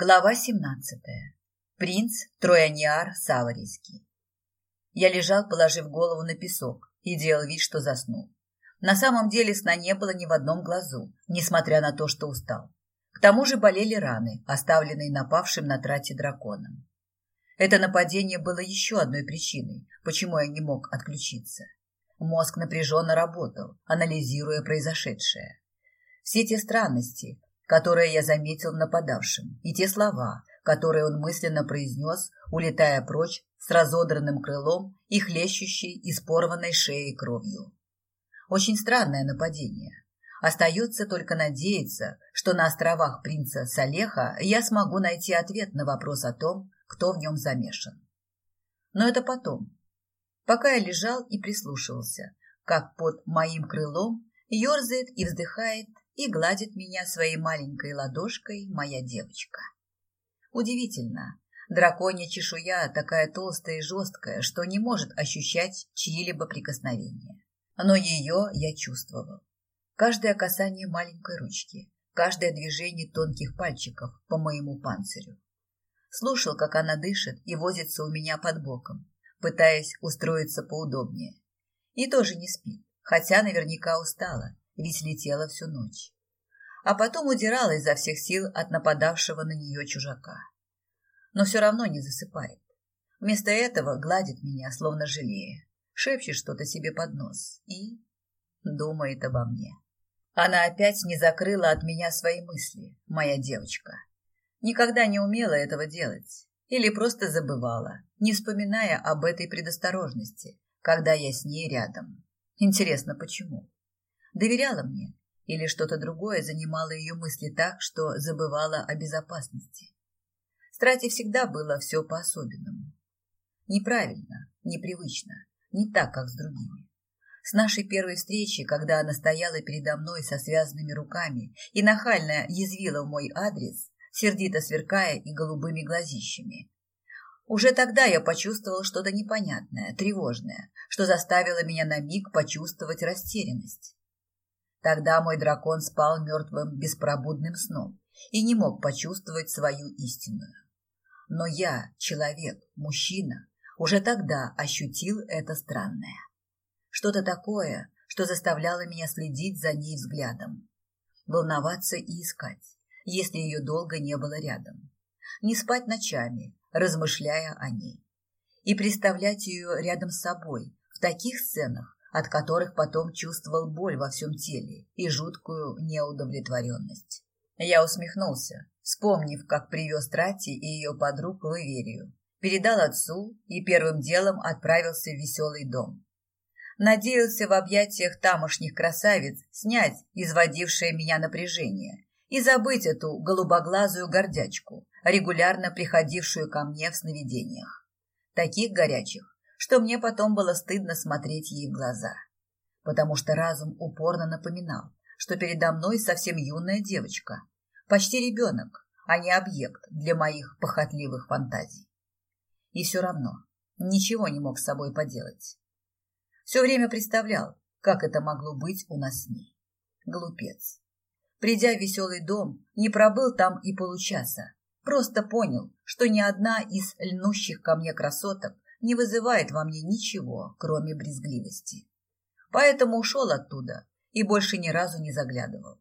Глава 17. Принц Трояниар Саварийский. Я лежал, положив голову на песок, и делал вид, что заснул. На самом деле сна не было ни в одном глазу, несмотря на то, что устал. К тому же болели раны, оставленные напавшим на трате драконом. Это нападение было еще одной причиной, почему я не мог отключиться. Мозг напряженно работал, анализируя произошедшее. Все те странности, которое я заметил в нападавшем, и те слова, которые он мысленно произнес, улетая прочь с разодранным крылом и хлещущей из порванной шеей кровью. Очень странное нападение. Остается только надеяться, что на островах принца Салеха я смогу найти ответ на вопрос о том, кто в нем замешан. Но это потом. Пока я лежал и прислушивался, как под моим крылом ерзает и вздыхает и гладит меня своей маленькой ладошкой моя девочка. Удивительно, драконья чешуя такая толстая и жесткая, что не может ощущать чьи-либо прикосновения. Но ее я чувствовал. Каждое касание маленькой ручки, каждое движение тонких пальчиков по моему панцирю. Слушал, как она дышит и возится у меня под боком, пытаясь устроиться поудобнее. И тоже не спит, хотя наверняка устала ведь летела всю ночь. А потом удирала изо всех сил от нападавшего на нее чужака. Но все равно не засыпает. Вместо этого гладит меня, словно жалея, шепчет что-то себе под нос и думает обо мне. Она опять не закрыла от меня свои мысли, моя девочка. Никогда не умела этого делать или просто забывала, не вспоминая об этой предосторожности, когда я с ней рядом. Интересно, почему? Доверяла мне или что-то другое занимало ее мысли так, что забывала о безопасности. С Трати всегда было все по-особенному. Неправильно, непривычно, не так, как с другими. С нашей первой встречи, когда она стояла передо мной со связанными руками и нахально язвила в мой адрес, сердито сверкая и голубыми глазищами. Уже тогда я почувствовал что-то непонятное, тревожное, что заставило меня на миг почувствовать растерянность. Тогда мой дракон спал мертвым беспробудным сном и не мог почувствовать свою истинную. Но я, человек, мужчина, уже тогда ощутил это странное. Что-то такое, что заставляло меня следить за ней взглядом, волноваться и искать, если ее долго не было рядом, не спать ночами, размышляя о ней, и представлять ее рядом с собой в таких сценах, от которых потом чувствовал боль во всем теле и жуткую неудовлетворенность. Я усмехнулся, вспомнив, как привез Трати и ее подруг в Иверию, передал отцу и первым делом отправился в веселый дом. Надеялся в объятиях тамошних красавиц снять изводившее меня напряжение и забыть эту голубоглазую гордячку, регулярно приходившую ко мне в сновидениях. Таких горячих что мне потом было стыдно смотреть ей в глаза, потому что разум упорно напоминал, что передо мной совсем юная девочка, почти ребенок, а не объект для моих похотливых фантазий. И все равно ничего не мог с собой поделать. Все время представлял, как это могло быть у нас с ней. Глупец. Придя в веселый дом, не пробыл там и получаса. Просто понял, что ни одна из льнущих ко мне красоток не вызывает во мне ничего, кроме брезгливости. Поэтому ушел оттуда и больше ни разу не заглядывал.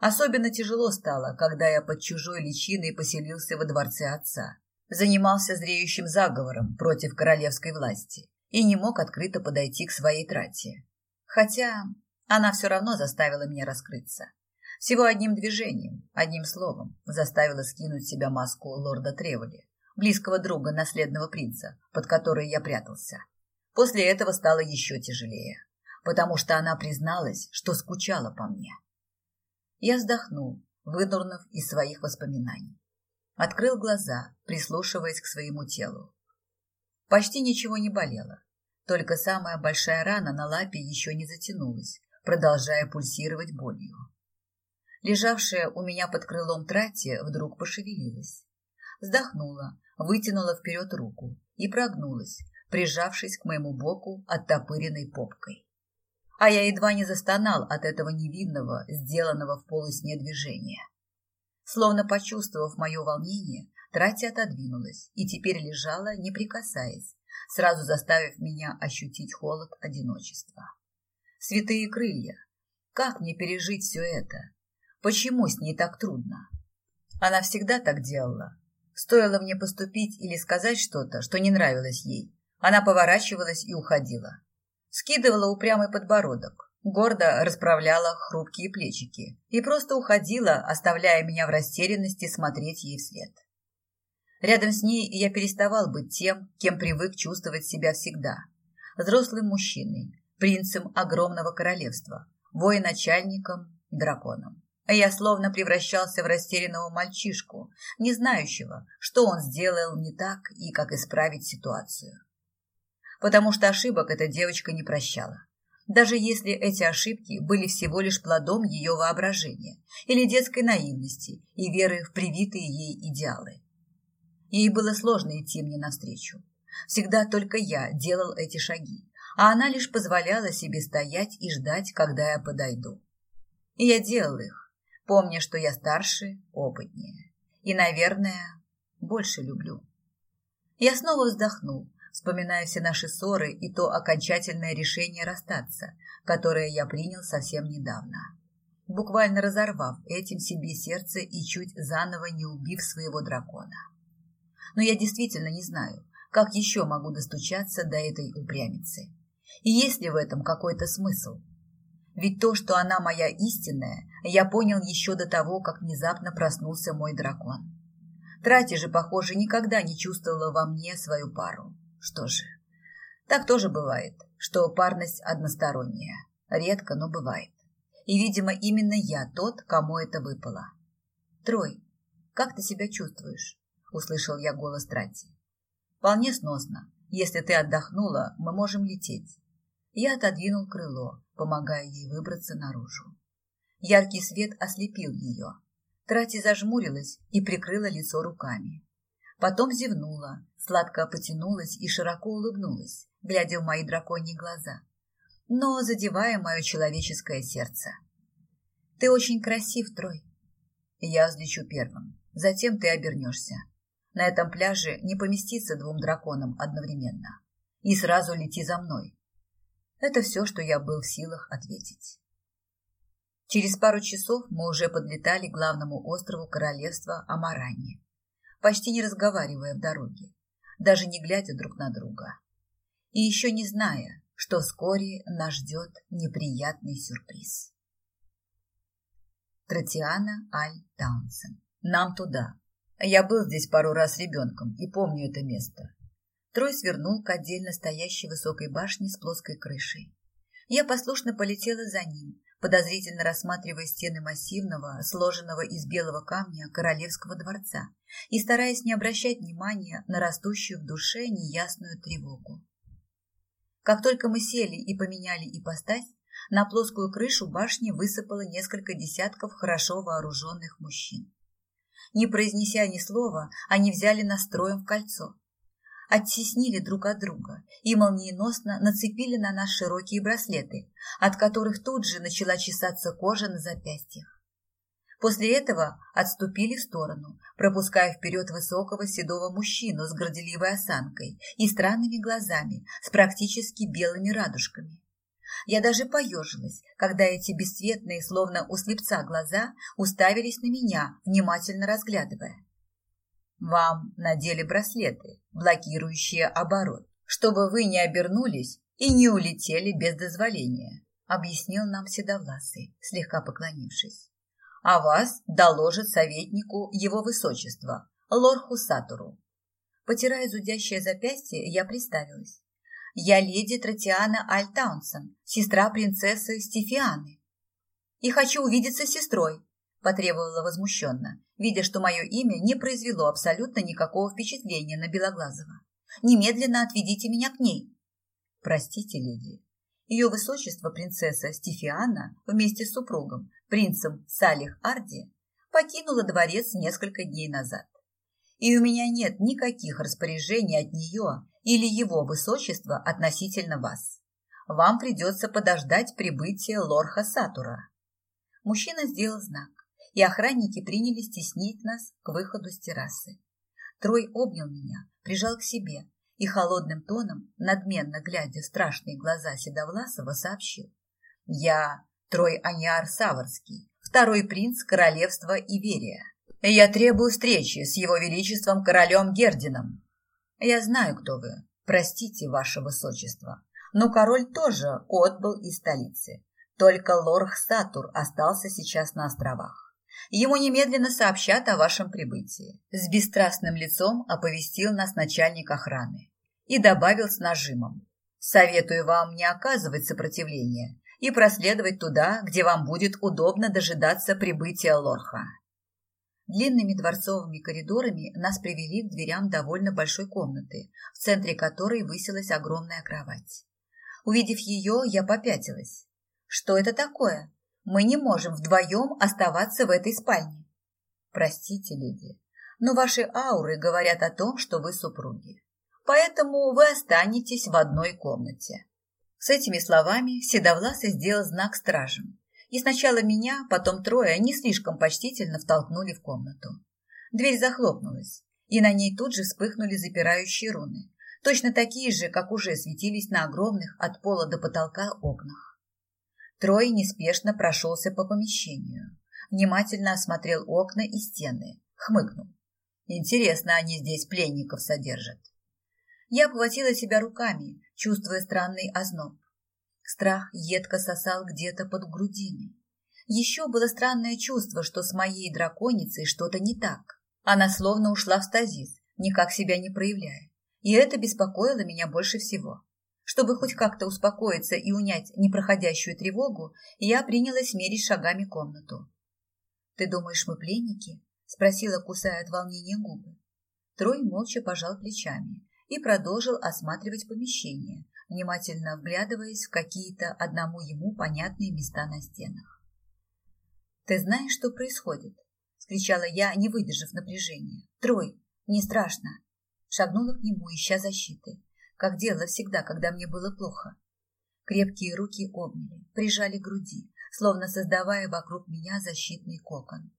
Особенно тяжело стало, когда я под чужой личиной поселился во дворце отца, занимался зреющим заговором против королевской власти и не мог открыто подойти к своей трате. Хотя она все равно заставила меня раскрыться. Всего одним движением, одним словом, заставила скинуть с себя маску лорда Треволи близкого друга наследного принца, под который я прятался. После этого стало еще тяжелее, потому что она призналась, что скучала по мне. Я вздохнул, вынурнув из своих воспоминаний. Открыл глаза, прислушиваясь к своему телу. Почти ничего не болело, только самая большая рана на лапе еще не затянулась, продолжая пульсировать болью. Лежавшая у меня под крылом трати вдруг пошевелилась. Вздохнула, вытянула вперед руку и прогнулась, прижавшись к моему боку оттопыренной попкой. А я едва не застонал от этого невинного, сделанного в полусне движения. Словно почувствовав мое волнение, Трати отодвинулась и теперь лежала, не прикасаясь, сразу заставив меня ощутить холод одиночества. Святые крылья! Как мне пережить все это? Почему с ней так трудно? Она всегда так делала. Стоило мне поступить или сказать что-то, что не нравилось ей. Она поворачивалась и уходила. Скидывала упрямый подбородок, гордо расправляла хрупкие плечики и просто уходила, оставляя меня в растерянности смотреть ей вслед. Рядом с ней я переставал быть тем, кем привык чувствовать себя всегда. Взрослым мужчиной, принцем огромного королевства, военачальником, драконом. А я словно превращался в растерянного мальчишку, не знающего, что он сделал не так и как исправить ситуацию. Потому что ошибок эта девочка не прощала. Даже если эти ошибки были всего лишь плодом ее воображения или детской наивности и веры в привитые ей идеалы. Ей было сложно идти мне навстречу. Всегда только я делал эти шаги, а она лишь позволяла себе стоять и ждать, когда я подойду. И я делал их, помня, что я старше, опытнее и, наверное, больше люблю. Я снова вздохнул, вспоминая все наши ссоры и то окончательное решение расстаться, которое я принял совсем недавно, буквально разорвав этим себе сердце и чуть заново не убив своего дракона но я действительно не знаю, как еще могу достучаться до этой упрямицы. И есть ли в этом какой-то смысл? Ведь то, что она моя истинная, я понял еще до того, как внезапно проснулся мой дракон. Трати же, похоже, никогда не чувствовала во мне свою пару. Что же, так тоже бывает, что парность односторонняя. Редко, но бывает. И, видимо, именно я тот, кому это выпало. Трой, как ты себя чувствуешь? услышал я голос Трати. Вполне сносно. Если ты отдохнула, мы можем лететь. Я отодвинул крыло, помогая ей выбраться наружу. Яркий свет ослепил ее. Трати зажмурилась и прикрыла лицо руками. Потом зевнула, сладко потянулась и широко улыбнулась, глядя в мои драконьи глаза, но задевая мое человеческое сердце. «Ты очень красив, Трой». Я взлечу первым, затем ты обернешься. На этом пляже не поместиться двум драконам одновременно. И сразу лети за мной. Это все, что я был в силах ответить. Через пару часов мы уже подлетали к главному острову королевства Амарани, почти не разговаривая в дороге, даже не глядя друг на друга. И еще не зная, что вскоре нас ждет неприятный сюрприз. Тротиана Аль Таунсен. Нам туда. Я был здесь пару раз ребенком и помню это место. Трой свернул к отдельно стоящей высокой башне с плоской крышей. Я послушно полетела за ним, подозрительно рассматривая стены массивного, сложенного из белого камня королевского дворца и стараясь не обращать внимания на растущую в душе неясную тревогу. Как только мы сели и поменяли ипостась, на плоскую крышу башни высыпало несколько десятков хорошо вооруженных мужчин. Не произнеся ни слова, они взяли настроем в кольцо. Оттеснили друг от друга и молниеносно нацепили на нас широкие браслеты, от которых тут же начала чесаться кожа на запястьях. После этого отступили в сторону, пропуская вперед высокого седого мужчину с горделивой осанкой и странными глазами с практически белыми радужками. Я даже поежилась, когда эти бесцветные, словно у слепца глаза, уставились на меня, внимательно разглядывая. Вам надели браслеты, блокирующие оборот, чтобы вы не обернулись и не улетели без дозволения, объяснил нам Седовласый, слегка поклонившись. А вас доложит советнику его высочества, лорху Сатуру. Потирая зудящее запястье, я представилась. Я леди Тротиана Альтаунсон, сестра принцессы Стефианы. И хочу увидеться с сестрой, потребовала возмущенно, видя, что мое имя не произвело абсолютно никакого впечатления на Белоглазого. Немедленно отведите меня к ней. Простите, леди. Ее высочество принцесса Стефиана вместе с супругом, принцем Салих Арди, покинула дворец несколько дней назад. И у меня нет никаких распоряжений от нее или его высочества относительно вас. Вам придется подождать прибытия лорха Сатура. Мужчина сделал знак, и охранники принялись теснить нас к выходу с террасы. Трой обнял меня, прижал к себе и холодным тоном, надменно глядя в страшные глаза Седовласова, сообщил. «Я Трой Аниар Саварский, второй принц королевства Иверия. Я требую встречи с его величеством королем Гердином. Я знаю, кто вы. Простите, ваше высочество. Но король тоже отбыл из столицы. Только лорх Сатур остался сейчас на островах. Ему немедленно сообщат о вашем прибытии. С бесстрастным лицом оповестил нас начальник охраны и добавил с нажимом. Советую вам не оказывать сопротивления и проследовать туда, где вам будет удобно дожидаться прибытия лорха. Длинными дворцовыми коридорами нас привели к дверям довольно большой комнаты, в центре которой высилась огромная кровать. Увидев ее, я попятилась. Что это такое? Мы не можем вдвоем оставаться в этой спальне. Простите, леди, но ваши ауры говорят о том, что вы супруги. Поэтому вы останетесь в одной комнате. С этими словами Седовласый сделал знак стражам, и сначала меня, потом трое не слишком почтительно втолкнули в комнату. Дверь захлопнулась, и на ней тут же вспыхнули запирающие руны, точно такие же, как уже светились на огромных от пола до потолка окнах. Трой неспешно прошелся по помещению, внимательно осмотрел окна и стены, хмыкнул. Интересно, они здесь пленников содержат. Я обхватила себя руками, чувствуя странный озноб. Страх едко сосал где-то под грудиной. Еще было странное чувство, что с моей драконицей что-то не так. Она словно ушла в стазис, никак себя не проявляя. И это беспокоило меня больше всего. Чтобы хоть как-то успокоиться и унять непроходящую тревогу, я принялась мерить шагами комнату. «Ты думаешь, мы пленники?» – спросила, кусая от волнения губы. Трой молча пожал плечами и продолжил осматривать помещение, внимательно вглядываясь в какие-то одному ему понятные места на стенах. «Ты знаешь, что происходит?» — скричала я, не выдержав напряжения. «Трой, не страшно!» Шагнула к нему, ища защиты, как делала всегда, когда мне было плохо. Крепкие руки обняли, прижали к груди, словно создавая вокруг меня защитный кокон.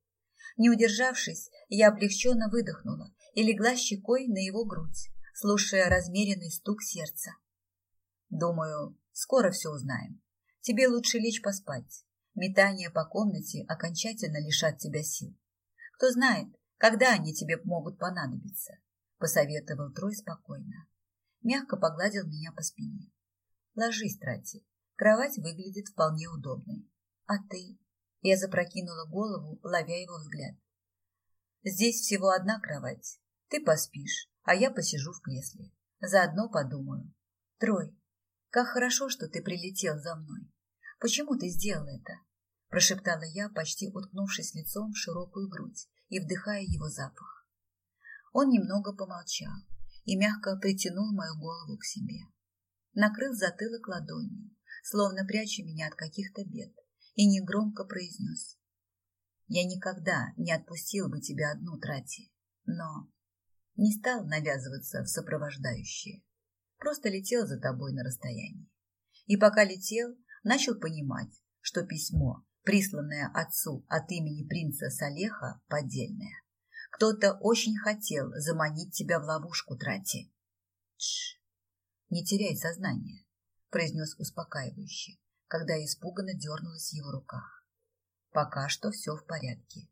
Не удержавшись, я облегченно выдохнула и легла щекой на его грудь, слушая размеренный стук сердца. Думаю, скоро все узнаем. Тебе лучше лечь поспать. Метания по комнате окончательно лишат тебя сил. Кто знает, когда они тебе могут понадобиться, посоветовал Трой спокойно. Мягко погладил меня по спине. Ложись, Трати. Кровать выглядит вполне удобной. А ты? Я запрокинула голову, ловя его взгляд. Здесь всего одна кровать. Ты поспишь, а я посижу в кресле. Заодно подумаю. Трой, как хорошо, что ты прилетел за мной. Почему ты сделал это? Прошептала я, почти уткнувшись лицом в широкую грудь и вдыхая его запах. Он немного помолчал и мягко притянул мою голову к себе. Накрыл затылок ладонью, словно пряча меня от каких-то бед, и негромко произнес. Я никогда не отпустил бы тебя одну, Трати, но не стал навязываться в сопровождающие. Просто летел за тобой на расстоянии. И пока летел, начал понимать, что письмо, присланное отцу от имени принца Салеха, поддельное. Кто-то очень хотел заманить тебя в ловушку, Трати. Тш, не теряй сознание, произнес успокаивающе, когда испуганно дернулась в его руках. Пока что все в порядке.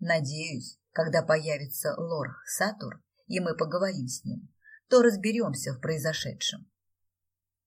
Надеюсь, когда появится лорх Сатур, и мы поговорим с ним, то разберемся в произошедшем.